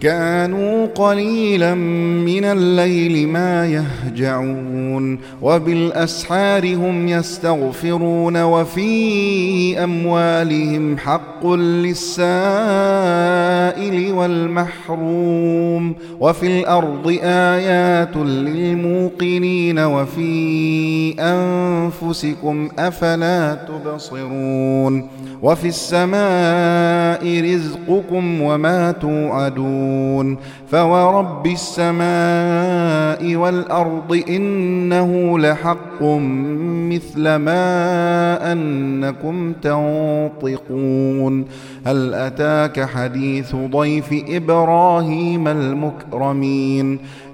كانوا قليلا من الليل ما يهجعون وبالأسحار هم يستغفرون وفي أموالهم حق للسائل والمحروم وفي الأرض آيات للموقنين وفي أنفسكم أفلا تبصرون وفي السماء رزقكم وما توعدون فورب السماء والارض انه لحق مثل ما انكم تنطقون هل اتاك حديث ضيف إبراهيم المكرمين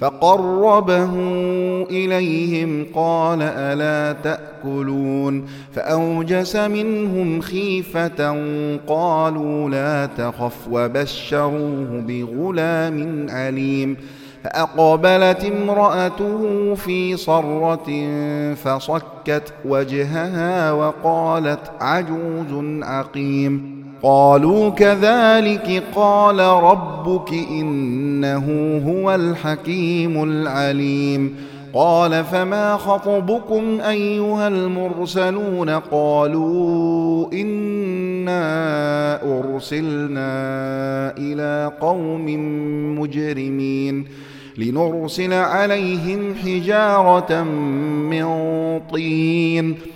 فقربه إليهم قال ألا تأكلون فأوجس منهم خيفة قالوا لا تخف وبشروه بغلام عليم فأقبلت امرأته في صرة فصكت وجهها وقالت عجوز عقيم قالوا كذلك قال ربك إنه هو الحكيم العليم. قال فما خطبكم أيها المرسلون؟ قالوا إنا أرسلنا إلى قوم مجرمين لنرسل عليهم حجارة من طين.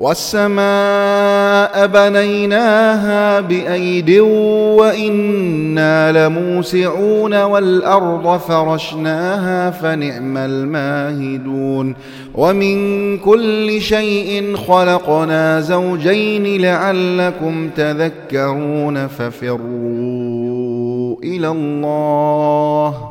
والسماء بنيناها بأيد وإنا لموسعون والأرض فرشناها فنعم الماهدون ومن كل شيء خلقنا زوجين لعلكم تذكرون ففروا إلى الله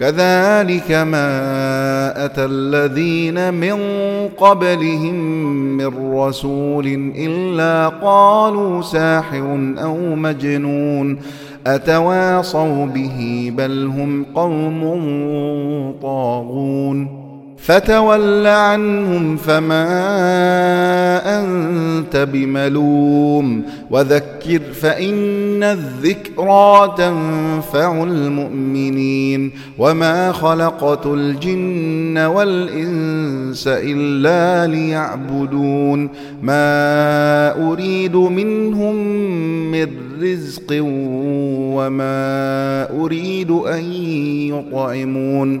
كذلك ما أتى الذين من قبلهم من رسول إلا قالوا ساحر أو مجنون أتواصوا به بل هم قوم طاغون فتول عنهم فما أنت بملوم وذكر فإن الذكرى تنفع المؤمنين وما خلقت الجن والإنس إلا ليعبدون ما أريد منهم من رزق وما أريد أن يطعمون